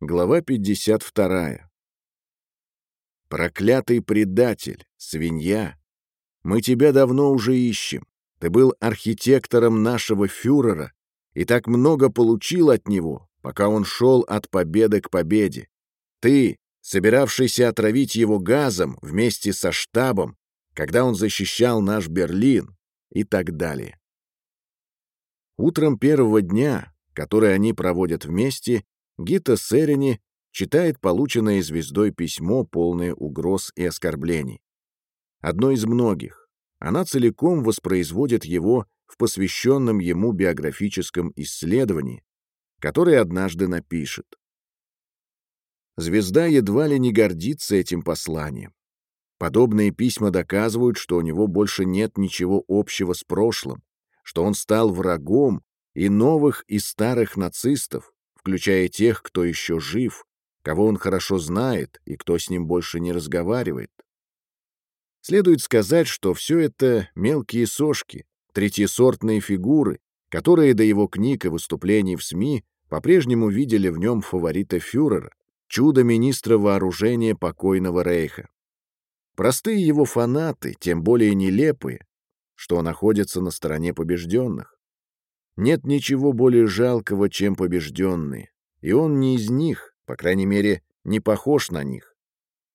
Глава 52. Проклятый предатель, свинья. Мы тебя давно уже ищем. Ты был архитектором нашего фюрера и так много получил от него, пока он шел от победы к победе. Ты, собиравшийся отравить его газом вместе со штабом, когда он защищал наш Берлин и так далее. Утром первого дня, который они проводят вместе, Гита Серени читает полученное звездой письмо, полное угроз и оскорблений. Одно из многих. Она целиком воспроизводит его в посвященном ему биографическом исследовании, которое однажды напишет. Звезда едва ли не гордится этим посланием. Подобные письма доказывают, что у него больше нет ничего общего с прошлым, что он стал врагом и новых, и старых нацистов, включая тех, кто еще жив, кого он хорошо знает и кто с ним больше не разговаривает. Следует сказать, что все это мелкие сошки, третьесортные фигуры, которые до его книг и выступлений в СМИ по-прежнему видели в нем фаворита фюрера, чудо министра вооружения покойного Рейха. Простые его фанаты, тем более нелепые, что находятся на стороне побежденных. Нет ничего более жалкого, чем побежденные, и он не из них, по крайней мере, не похож на них.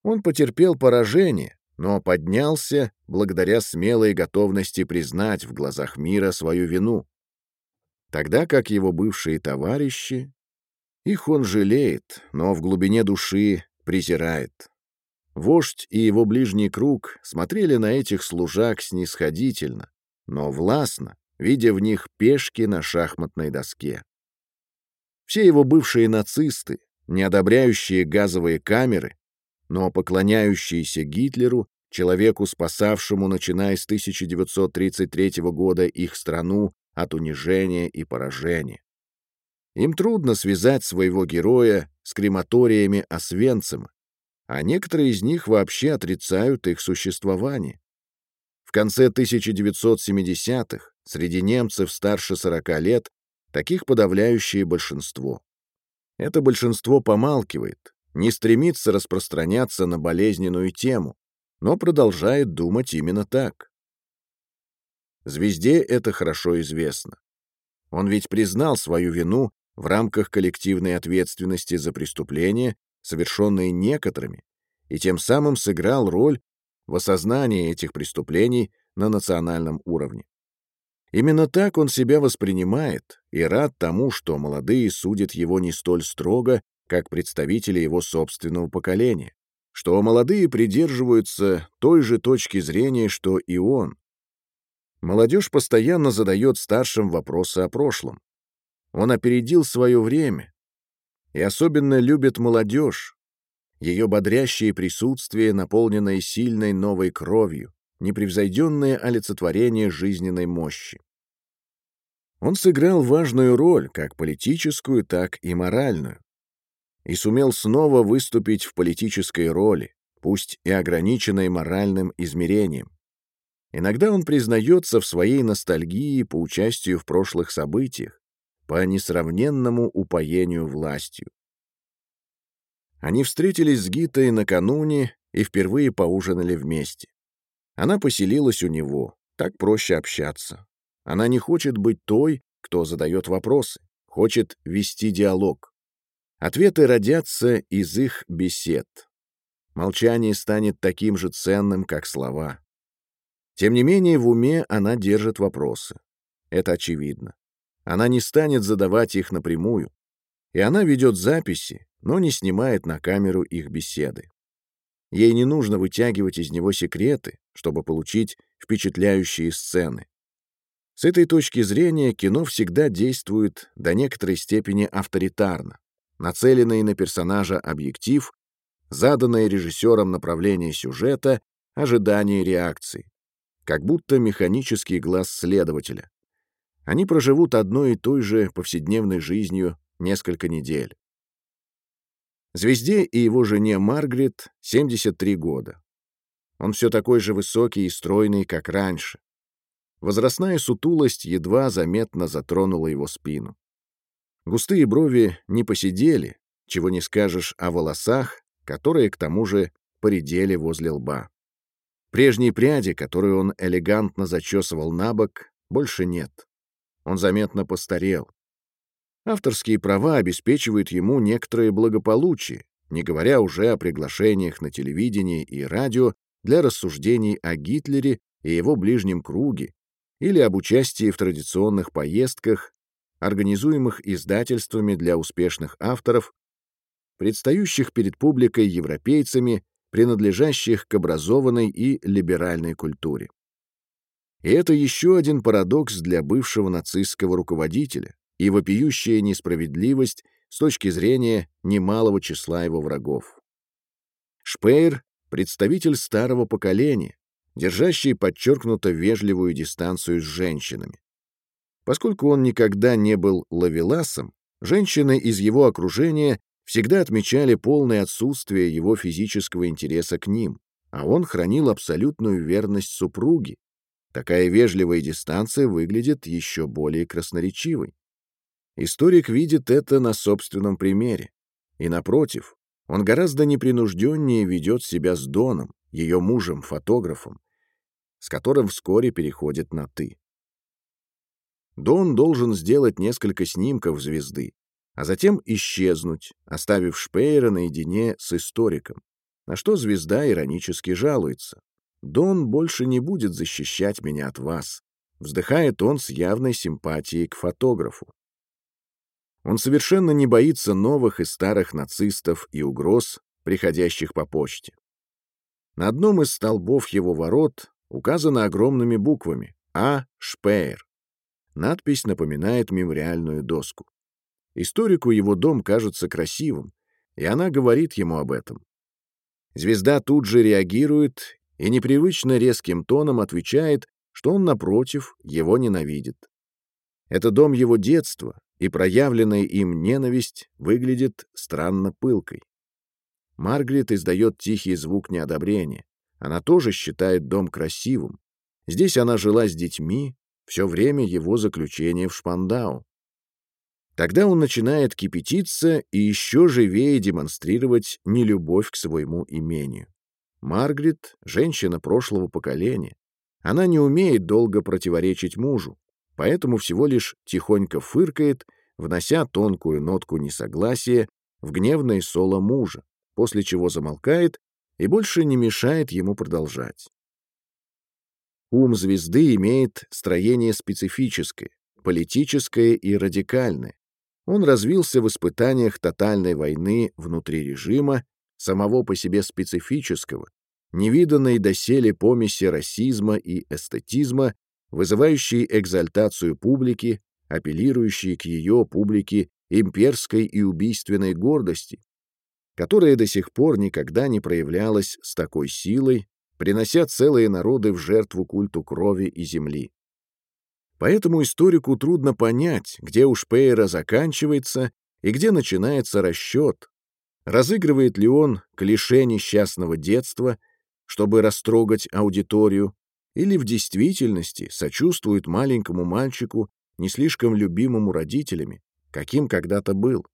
Он потерпел поражение, но поднялся благодаря смелой готовности признать в глазах мира свою вину. Тогда как его бывшие товарищи, их он жалеет, но в глубине души презирает. Вождь и его ближний круг смотрели на этих служак снисходительно, но властно, видя в них пешки на шахматной доске. Все его бывшие нацисты, не одобряющие газовые камеры, но поклоняющиеся Гитлеру, человеку, спасавшему, начиная с 1933 года, их страну от унижения и поражения. Им трудно связать своего героя с крематориями Освенцима, а некоторые из них вообще отрицают их существование. В конце 1970-х Среди немцев старше 40 лет таких подавляющее большинство. Это большинство помалкивает, не стремится распространяться на болезненную тему, но продолжает думать именно так. Звезде это хорошо известно. Он ведь признал свою вину в рамках коллективной ответственности за преступления, совершенные некоторыми, и тем самым сыграл роль в осознании этих преступлений на национальном уровне. Именно так он себя воспринимает и рад тому, что молодые судят его не столь строго, как представители его собственного поколения, что молодые придерживаются той же точки зрения, что и он. Молодежь постоянно задает старшим вопросы о прошлом. Он опередил свое время и особенно любит молодежь, ее бодрящее присутствие, наполненное сильной новой кровью, непревзойденное олицетворение жизненной мощи. Он сыграл важную роль, как политическую, так и моральную, и сумел снова выступить в политической роли, пусть и ограниченной моральным измерением. Иногда он признается в своей ностальгии по участию в прошлых событиях, по несравненному упоению властью. Они встретились с Гитой накануне и впервые поужинали вместе. Она поселилась у него, так проще общаться. Она не хочет быть той, кто задает вопросы, хочет вести диалог. Ответы родятся из их бесед. Молчание станет таким же ценным, как слова. Тем не менее, в уме она держит вопросы. Это очевидно. Она не станет задавать их напрямую. И она ведет записи, но не снимает на камеру их беседы. Ей не нужно вытягивать из него секреты, чтобы получить впечатляющие сцены. С этой точки зрения кино всегда действует до некоторой степени авторитарно. Нацеленный на персонажа объектив, заданное режиссером направление сюжета, ожидание реакции. Как будто механический глаз следователя. Они проживут одной и той же повседневной жизнью несколько недель. Звезде и его жене Маргарет 73 года. Он все такой же высокий и стройный, как раньше. Возрастная сутулость едва заметно затронула его спину. Густые брови не посидели, чего не скажешь о волосах, которые, к тому же, поредели возле лба. Прежней пряди, которую он элегантно зачесывал на бок, больше нет. Он заметно постарел. Авторские права обеспечивают ему некоторое благополучие, не говоря уже о приглашениях на телевидении и радио для рассуждений о Гитлере и его ближнем круге или об участии в традиционных поездках, организуемых издательствами для успешных авторов, предстающих перед публикой европейцами, принадлежащих к образованной и либеральной культуре. И это еще один парадокс для бывшего нацистского руководителя и вопиющая несправедливость с точки зрения немалого числа его врагов. Шпейр — представитель старого поколения, держащий подчеркнуто вежливую дистанцию с женщинами. Поскольку он никогда не был лавеласом, женщины из его окружения всегда отмечали полное отсутствие его физического интереса к ним, а он хранил абсолютную верность супруге. Такая вежливая дистанция выглядит еще более красноречивой. Историк видит это на собственном примере. И, напротив, он гораздо непринужденнее ведет себя с Доном, ее мужем-фотографом, с которым вскоре переходит на «ты». Дон должен сделать несколько снимков звезды, а затем исчезнуть, оставив Шпейера наедине с историком, на что звезда иронически жалуется. «Дон больше не будет защищать меня от вас», вздыхает он с явной симпатией к фотографу. Он совершенно не боится новых и старых нацистов и угроз, приходящих по почте. На одном из столбов его ворот указано огромными буквами «А. Шпеер». Надпись напоминает мемориальную доску. Историку его дом кажется красивым, и она говорит ему об этом. Звезда тут же реагирует и непривычно резким тоном отвечает, что он, напротив, его ненавидит. Это дом его детства, и проявленная им ненависть выглядит странно пылкой. Маргарет издает тихий звук неодобрения. Она тоже считает дом красивым. Здесь она жила с детьми все время его заключения в Шпандау. Тогда он начинает кипятиться и еще живее демонстрировать нелюбовь к своему имению. Маргарет — женщина прошлого поколения. Она не умеет долго противоречить мужу, поэтому всего лишь тихонько фыркает, внося тонкую нотку несогласия в гневное соло мужа, после чего замолкает и больше не мешает ему продолжать. Ум звезды имеет строение специфическое, политическое и радикальное. Он развился в испытаниях тотальной войны внутри режима, самого по себе специфического, невиданной доселе помеси расизма и эстетизма, вызывающей экзальтацию публики, апеллирующей к ее публике имперской и убийственной гордости, которая до сих пор никогда не проявлялась с такой силой, принося целые народы в жертву культу крови и земли. Поэтому историку трудно понять, где у Шпеера заканчивается и где начинается расчет, разыгрывает ли он клише несчастного детства, чтобы растрогать аудиторию, или в действительности сочувствует маленькому мальчику, не слишком любимому родителями, каким когда-то был.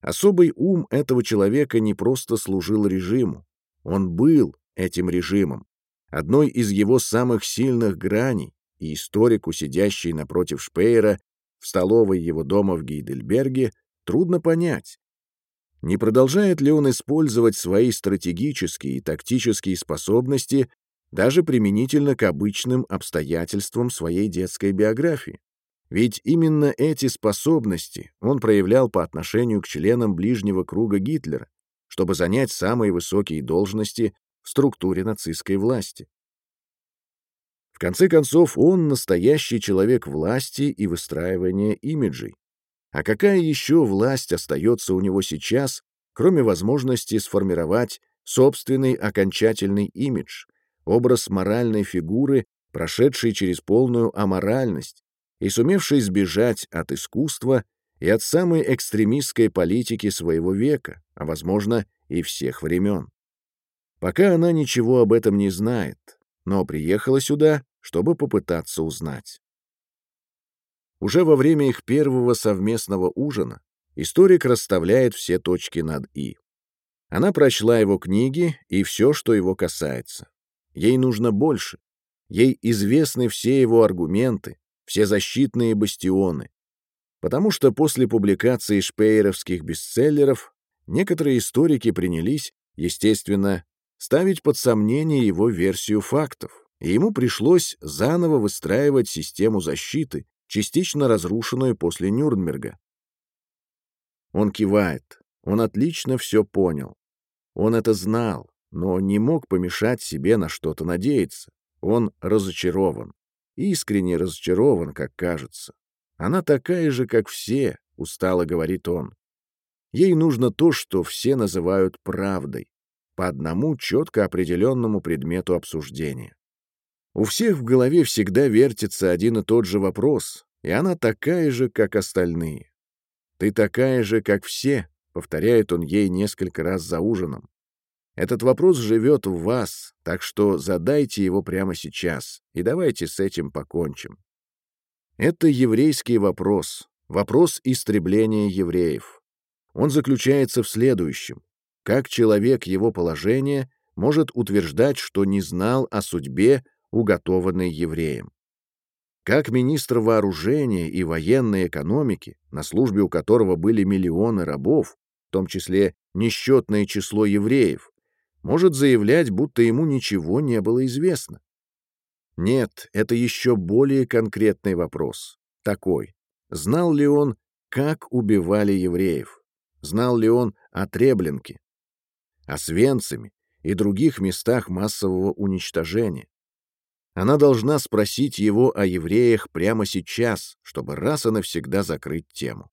Особый ум этого человека не просто служил режиму, он был этим режимом, одной из его самых сильных граней, и историку, сидящий напротив Шпеера в столовой его дома в Гейдельберге, трудно понять, не продолжает ли он использовать свои стратегические и тактические способности даже применительно к обычным обстоятельствам своей детской биографии. Ведь именно эти способности он проявлял по отношению к членам ближнего круга Гитлера, чтобы занять самые высокие должности в структуре нацистской власти. В конце концов, он настоящий человек власти и выстраивания имиджей. А какая еще власть остается у него сейчас, кроме возможности сформировать собственный окончательный имидж, образ моральной фигуры, прошедшей через полную аморальность, и сумевший сбежать от искусства и от самой экстремистской политики своего века, а, возможно, и всех времен. Пока она ничего об этом не знает, но приехала сюда, чтобы попытаться узнать. Уже во время их первого совместного ужина историк расставляет все точки над «и». Она прочла его книги и все, что его касается. Ей нужно больше. Ей известны все его аргументы, все защитные бастионы. Потому что после публикации шпейеровских бестселлеров некоторые историки принялись, естественно, ставить под сомнение его версию фактов, и ему пришлось заново выстраивать систему защиты, частично разрушенную после Нюрнберга. Он кивает. Он отлично все понял. Он это знал, но не мог помешать себе на что-то надеяться. Он разочарован. Искренне разочарован, как кажется. Она такая же, как все, устало говорит он. Ей нужно то, что все называют правдой, по одному четко определенному предмету обсуждения. У всех в голове всегда вертится один и тот же вопрос, и она такая же, как остальные. «Ты такая же, как все», — повторяет он ей несколько раз за ужином. Этот вопрос живет в вас, так что задайте его прямо сейчас, и давайте с этим покончим. Это еврейский вопрос, вопрос истребления евреев. Он заключается в следующем. Как человек его положения может утверждать, что не знал о судьбе, уготованной евреям? Как министр вооружения и военной экономики, на службе у которого были миллионы рабов, в том числе несчетное число евреев, может заявлять, будто ему ничего не было известно? Нет, это еще более конкретный вопрос. Такой. Знал ли он, как убивали евреев? Знал ли он о Треблинке? о Свенцами и других местах массового уничтожения. Она должна спросить его о евреях прямо сейчас, чтобы раз и навсегда закрыть тему.